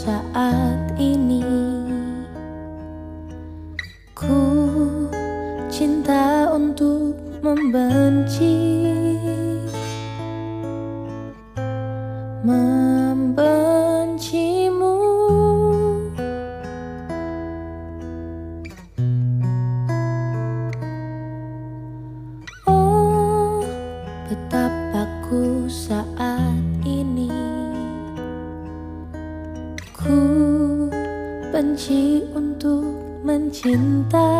saat ini. Ku cinta untuk membenci Membencimu. Oh betapa ku saat Ku benci untuk mencinta.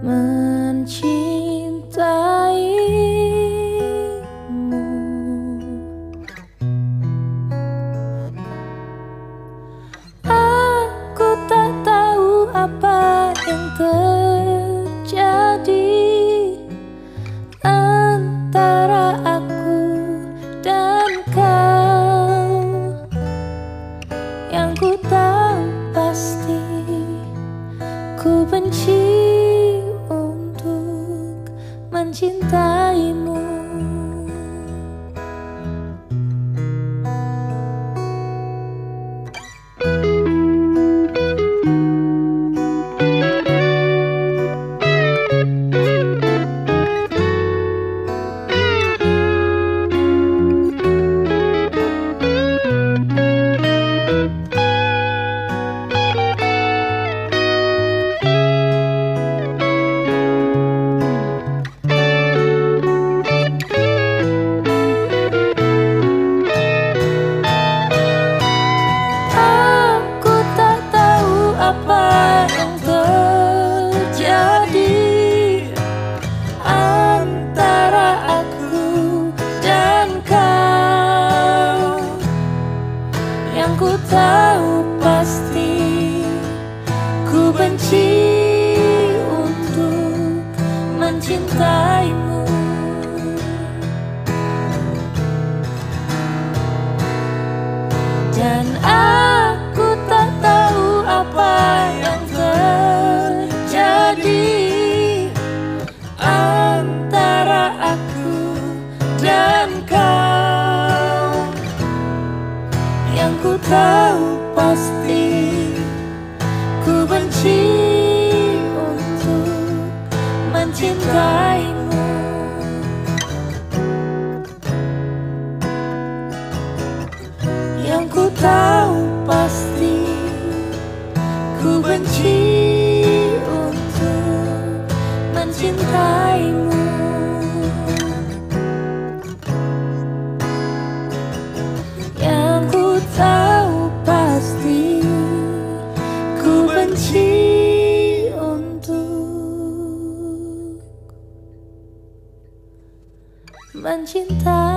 Mencintaimu mencintaimu. Dan aku tak tahu apa yang terjadi antara aku dan kau. Yang ku tahu pasti ku benci tahu pasti ku benci untuk mencintaimu. Yang ku tahu pasti ku benci untuk mencintai